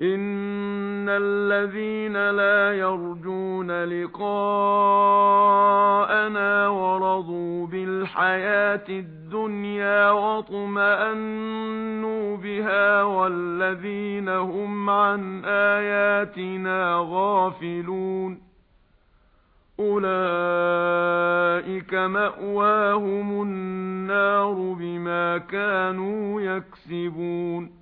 ان الذين لا يرجون لقاءنا ورضوا بالحياة الدنيا وطمئنوا بها والذين هم عن اياتنا غافلون اولئك ماواهم النار بما كانوا يكسبون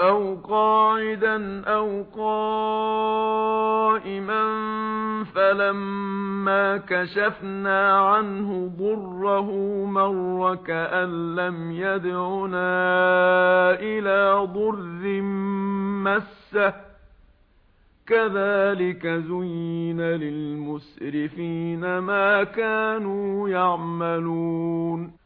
أَوْ قَاعِدًا أَوْ قَائِمًا فَلَمَّا كَشَفْنَا عَنْهُ ضُرَّهُ مَرَّ كَأَن لَّمْ يَدْعُنَا إِلَى ضُرٍّ مَّسَّهُ كَذَلِكَ زُيِّنَ لِلْمُسْرِفِينَ مَا كَانُوا يَعْمَلُونَ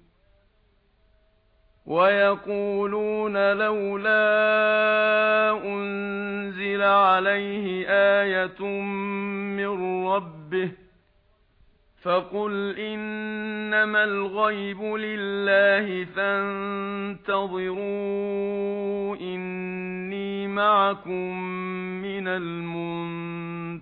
وَيَقُولُونَ لَوْلَا أُنْزِلَ عَلَيْهِ آيَةٌ مِّن رَّبِّهِ فَقُلْ إِنَّمَا الْغَيْبُ لِلَّهِ فَانتَظِرُوا إِنِّي مَعَكُمْ مِنَ الْمُنتَظِرِينَ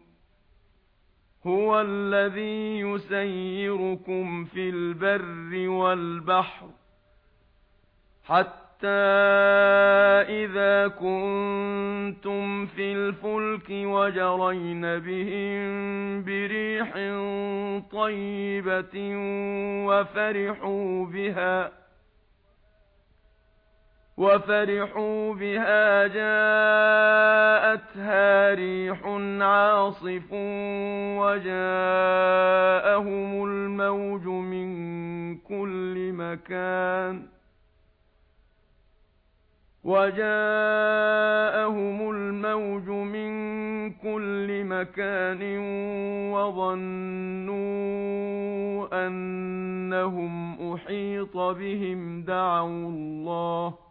هُوَ الَّذِي يُسَيِّرُكُمْ فِي الْبَرِّ وَالْبَحْرِ حَتَّى إِذَا كُنتُمْ فِي الْفُلْكِ وَجَرَيْنَ بِهِم بِرِيحٍ طَيِّبَةٍ وَفَرِحُوا بِهَا وَفَرِحُوا بِهَا جَاءَتْهَا رِيحٌ عَاصِفٌ وَجَاءَهُمُ الْمَوْجُ مِنْ كُلِّ مَكَانٍ. وَجَاءَهُمُ الْمَوْجُ مِنْ كُلِّ مَكَانٍ وَظَنُّوا أَنَّهُمْ أُحِيطَ بِهِمْ دَعَوُا اللَّهَ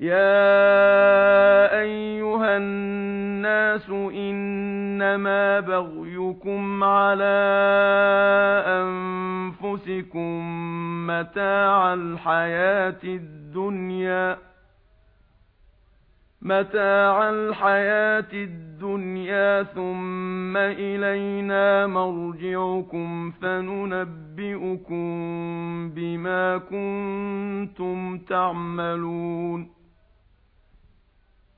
يا ايها الناس انما بغيكم على انفسكم متاع الحياة الدنيا متاع الحياة الدنيا ثم الينا مرجعكم فننبئكم بما كنتم تعملون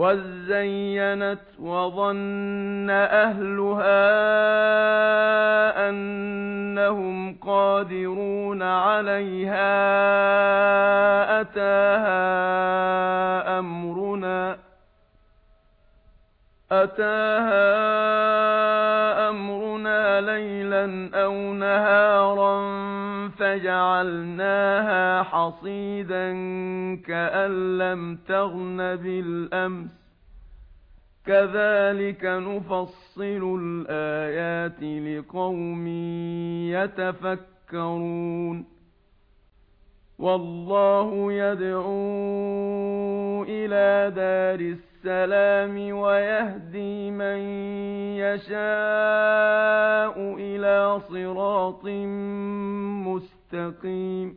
وَزَيَّنَتْ وَظَنَّ أَهْلُهَا أَنَّهُمْ قَادِرُونَ عَلَيْهَا أَتَاهَا أَمْرُنَا أَتَاهَا لَيْلًا أَوْ نَهَارًا فَجَعَلْنَاهَا حَصِيدًا كَأَن لَّمْ تَغْنَ بِالْأَمْسِ. كَذَلِكَ نُفَصِّلُ الْآيَاتِ لِقَوْمٍ يَتَفَكَّرُونَ. وَاللَّهُ يَدْعُو إِلَى دَارِ السَّلَامِ وَيَهْدِي مَن يَشَاءُ إِلَى صِرَاطٍ مُسْتَقِيمٍ.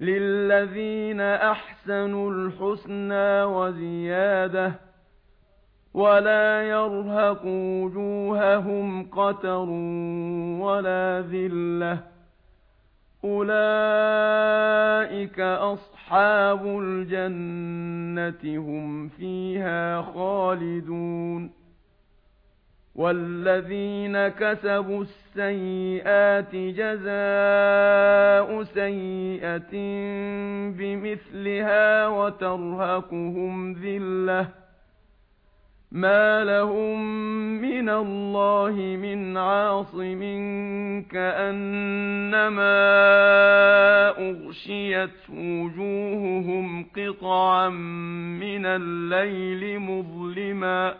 لِلَّذِينَ أَحْسَنُوا الْحُسْنَى وَزِيَادَةٌ وَلَا يَرْهَقُ وُجُوهَهُمْ قَتَرٌ وَلَا ذِلَّةٌ. أُولَئِكَ أَصْحَابُ الْجَنَّةِ هُمْ فِيهَا خَالِدُونَ وَالَّذِينَ كَسَبُوا السَّيِّئَاتِ جَزَاءُ سَيِّئَةٍ بِمِثْلِهَا وَتَرْهَقُهُمْ ذِلَّةٌ مَا لَهُم مِّنَ اللَّهِ مِنْ عَاصِمٍ كَأَنَّمَا أُغْشِيَتْ وُجُوهُهُمْ قِطَعًا مِّنَ اللَّيْلِ مُظْلِمًا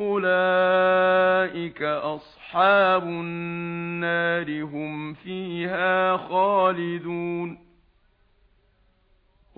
أُولَئِكَ أَصْحَابُ النَّارِ هُمْ فِيهَا خَالِدُونَ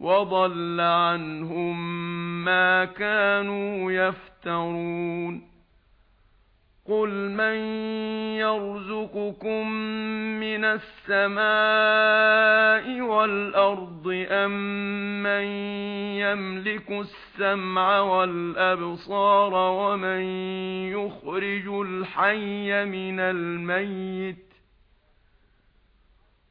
وَضَلَّ عَنْهُمْ مَا كَانُوا يَفْتَرُونَ. قُلْ مَن يَرْزُقُكُم مِّنَ السَّمَاءِ وَالْأَرْضِ أَمَّن أم يَمْلِكُ السَّمْعَ وَالْأَبْصَارَ وَمَن يُخْرِجُ الْحَيَّ مِنَ الْمَيِّتِ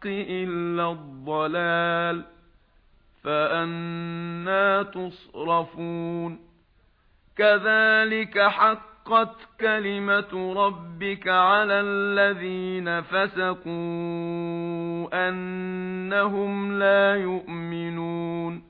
الْحَقِّ إِلَّا الضَّلَالُ فأنا تُصْرَفُونَ كَذَلِكَ حَقَّتْ كَلِمَةُ رَبِّكَ عَلَى الَّذِينَ فَسَقُوا أَنَّهُمْ لَا يُؤْمِنُونَ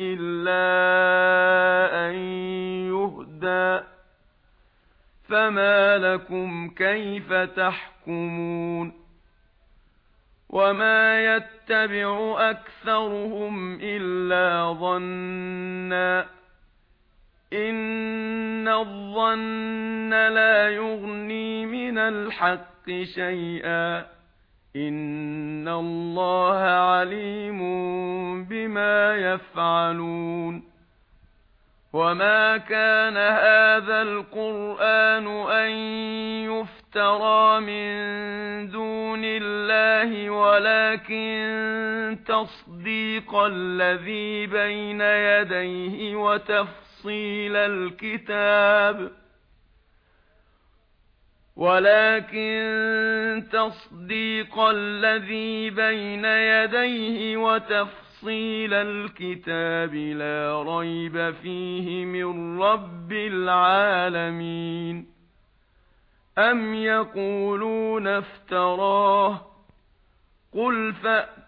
إِلَّا أَن يُهْدَى فَمَا لَكُمْ كَيْفَ تَحْكُمُونَ وَمَا يَتَّبِعُ أَكْثَرُهُمْ إِلَّا ظَنًّا إِنَّ الظَّنَّ لَا يُغْنِي مِنَ الْحَقِّ شَيْئًا ان الله عليم بما يفعلون وما كان هذا القران ان يفترى من دون الله ولكن تصديق الذي بين يديه وتفصيل الكتاب ولكن تصديق الذي بين يديه وتفصيل الكتاب لا ريب فيه من رب العالمين. أم يقولون افتراه؟ قل فأتوا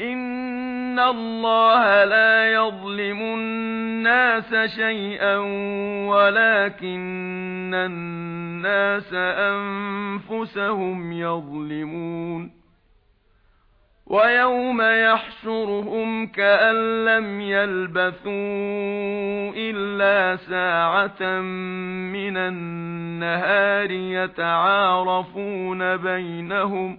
ان الله لا يظلم الناس شيئا ولكن الناس انفسهم يظلمون ويوم يحشرهم كأن لم يلبثوا إلا ساعة من النهار يتعارفون بينهم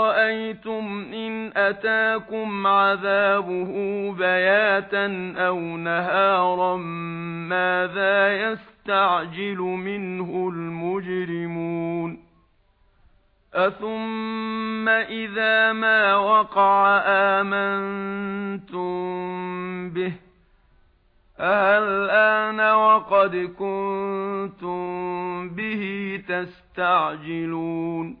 أَفَرَأَيْتُمْ إِنْ أَتَاكُمْ عَذَابُهُ بَيَاتًا أَوْ نَهَارًا مَاذَا يَسْتَعْجِلُ مِنْهُ الْمُجْرِمُونَ أَثُمَّ إِذَا مَا وَقَعَ آمَنْتُمْ بِهِ أَهَلْ آنَ وَقَدْ كُنْتُمْ بِهِ تَسْتَعْجِلُونَ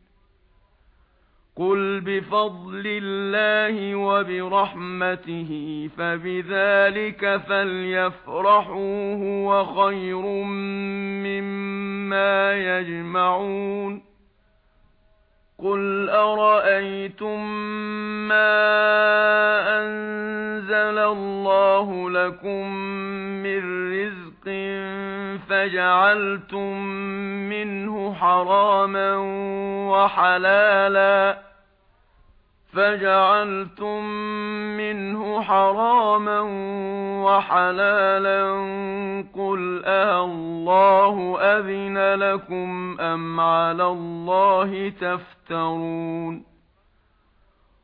قُلْ بِفَضْلِ اللَّهِ وَبِرَحْمَتِهِ فَبِذَلِكَ فَلْيَفْرَحُوا هُوَ خَيْرٌ مِّمَّا يَجْمَعُونَ قُلْ أَرَأَيْتُم مَّا أَنزَلَ اللَّهُ لَكُم مِّن رِّزْقٍ فَجَعَلْتُم مِّنْهُ حَرَامًا وَحَلَالًا. فَجَعَلْتُم مِّنْهُ حَرَامًا وَحَلَالًا. قُلْ الله أَذِنَ لَكُمْ أَمْ عَلَى اللَّهِ تَفْتَرُونَ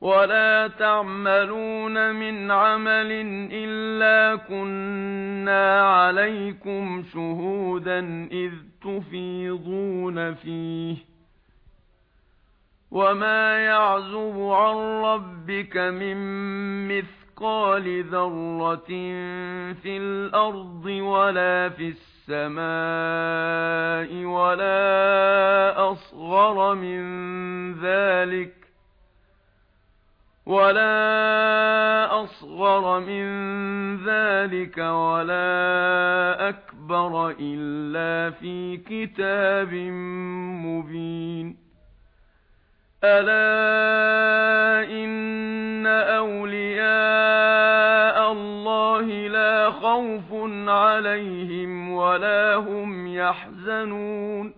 ولا تعملون من عمل الا كنا عليكم شهودا اذ تفيضون فيه وما يعزب عن ربك من مثقال ذره في الأرض ولا في السماء ولا اصغر من ذلك ولا اصغر من ذلك ولا اكبر الا في كتاب مبين الا ان اولياء الله لا خوف عليهم ولا هم يحزنون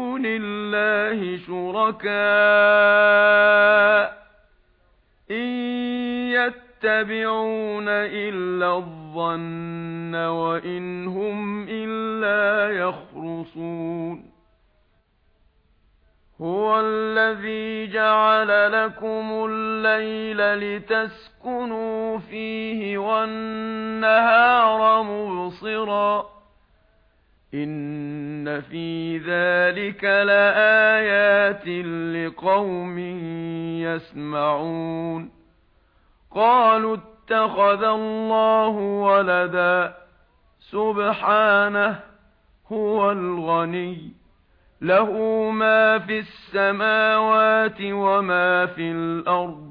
دون الله شركاء إن يتبعون إلا الظن وإن هم إلا يخرصون هو الذي جعل لكم الليل لتسكنوا فيه والنهار مبصراً ان في ذلك لآيات لقوم يسمعون قالوا اتخذ الله ولدا سبحانه هو الغني له ما في السماوات وما في الأرض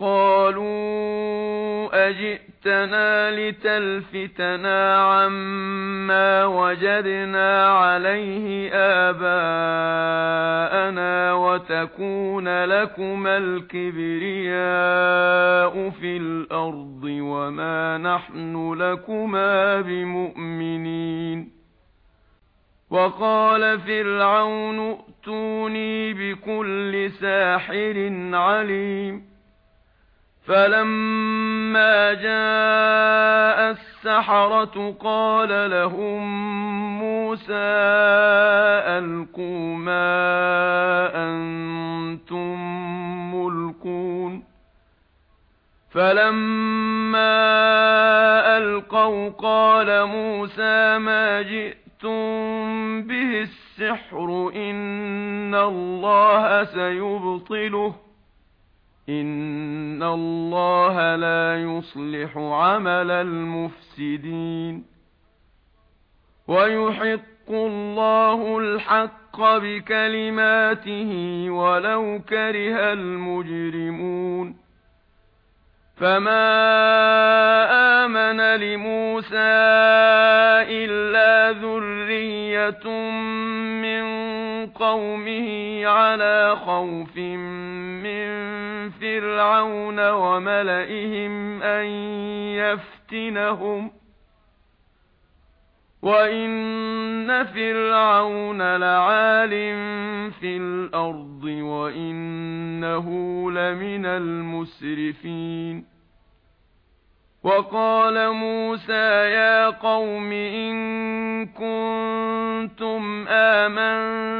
قالوا أجئتنا لتلفتنا عما وجدنا عليه آباءنا وتكون لكم الكبرياء في الأرض وما نحن لكما بمؤمنين وقال فرعون ائتوني بكل ساحر عليم فَلَمَّا جَاءَ السَّحَرَةُ قَالَ لَهُم مُوسَى أَلْقُوا مَا أَنْتُمْ مُلْقُونَ فَلَمَّا أَلْقَوْا قَالَ مُوسَى مَا جِئْتُمْ بِهِ السِّحْرُ إِنَّ اللَّهَ سَيُبْطِلُهُ ان الله لا يصلح عمل المفسدين ويحق الله الحق بكلماته ولو كره المجرمون فما آمن لموسى إلا ذرية قومه على خوف من فرعون وملئهم أن يفتنهم وَإِنَّ فِرْعَوْنَ لَعَالٍ فِي الْأَرْضِ وَإِنَّهُ لَمِنَ الْمُسْرِفِينَ وَقَالَ مُوسَى يَا قَوْمِ إِن كُنتُمْ آمَنتُم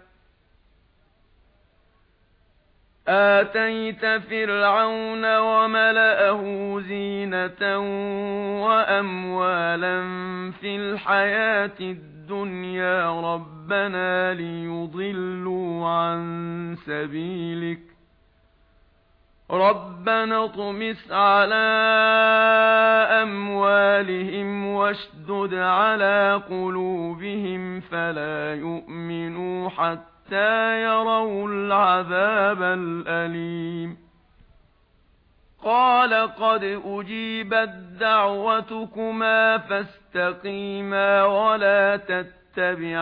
آتيت فرعون وملأه زينة وأموالا في الحياة الدنيا ربنا ليضلوا عن سبيلك. ربنا اطْمِسْ على أموالهم واشدد على قلوبهم فلا يؤمنوا حتى حَتَّى يَرَوْا الْعَذَابَ الْأَلِيمَ قَالَ قَدْ أُجِيبَتْ دَعْوَتُكُمَا فَاسْتَقِيمَا وَلَا تَتَّبِعَانِ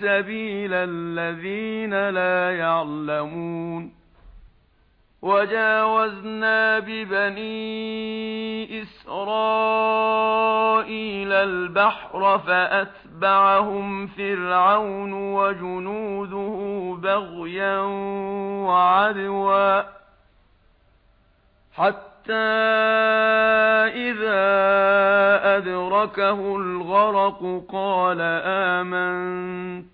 سَبِيلَ الَّذِينَ لَا يَعْلَمُونَ وَجَاوَزْنَا بِبَنِي إِسْرَائِيلَ الْبَحْرَ فَأَتْبَعَهُمْ فِرْعَوْنُ وَجُنُودُهُ بَغْيًا وَعَدْوًا حَتَّى إِذَا أَدْرَكَهُ الْغَرَقُ قَالَ آمَنْتُ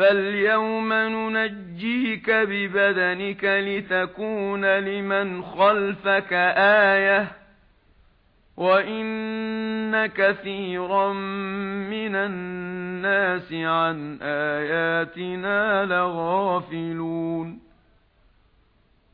فَالْيَوْمَ نُنَجِّيكَ بِبَدَنِكَ لِتَكُونَ لِمَنْ خَلْفَكَ آيَةً وَإِنَّ كَثِيرًا مِنَ النَّاسِ عَن آيَاتِنَا لَغَافِلُونَ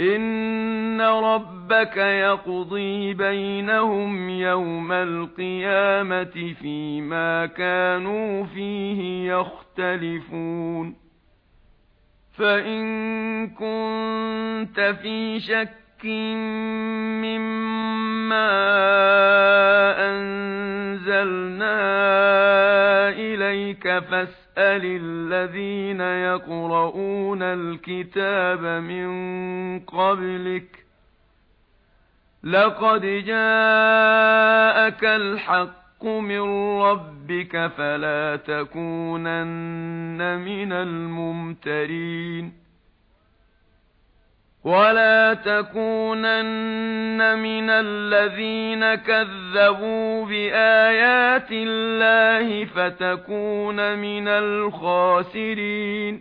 ان ربك يقضي بينهم يوم القيامه فيما كانوا فيه يختلفون فان كنت في شك مما انزلنا اليك فَاسْأَلْ يُسْأَلِ الَّذِينَ يَقْرَؤُونَ الْكِتَابَ مِنْ قَبْلِكَ لَقَدْ جَاءَكَ الْحَقُّ مِنْ رَبِّكَ فَلَا تَكُونَنَّ مِنَ الْمُمْتَرِينَ ولا تكونن من الذين كذبوا بآيات الله فتكون من الخاسرين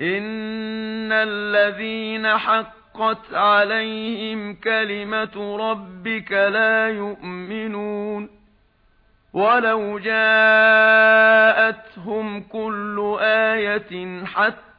ان الذين حقت عليهم كلمة ربك لا يؤمنون ولو جاءتهم كل آية حتى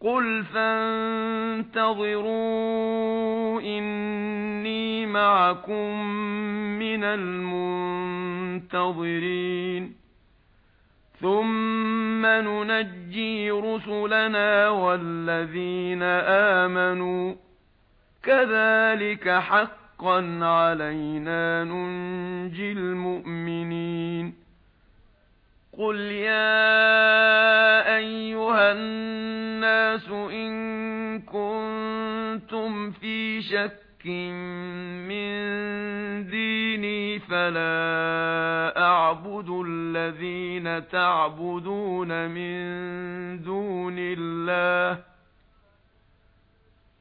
قُلْ فَانْتَظِرُوا إِنِّي مَعَكُمْ مِنَ الْمُنْتَظِرِينَ ثُمَّ نُنَجِّي رُسُلَنَا وَالَّذِينَ آمَنُوا كَذَلِكَ حَقًّا عَلَيْنَا نُنْجِي الْمُؤْمِنِينَ قُلْ يَا أَيُّهَا النَّاسُ إِن كُنتُمْ فِي شَكٍّ مِّن دِينِي فَلَا أَعْبُدُ الَّذِينَ تَعْبُدُونَ مِن دُونِ اللَّهِ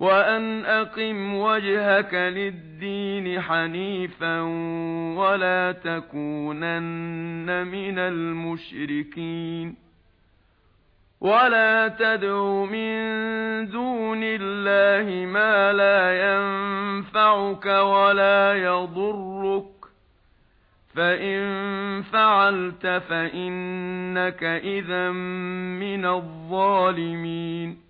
وأن أقم وجهك للدين حنيفا ولا تكونن من المشركين ولا تدع من دون الله ما لا ينفعك ولا يضرك فَإِن فَعَلْتَ فَإِنَّكَ إِذًا مِنَ الظَّالِمِينَ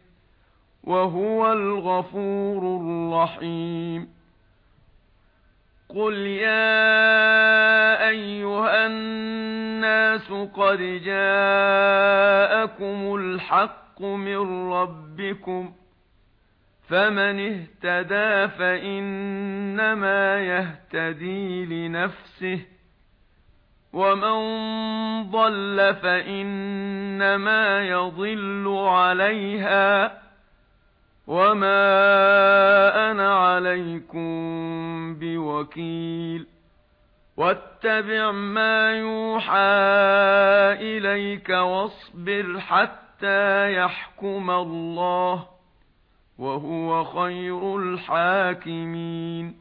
وهو الغفور الرحيم قل يا ايها الناس قد جاءكم الحق من ربكم فمن اهتدى فانما يهتدي لنفسه ومن ضل فانما يضل عليها وما أنا عليكم بوكيل واتبع ما يوحى اليك واصبر حتى يحكم الله وهو خير الحاكمين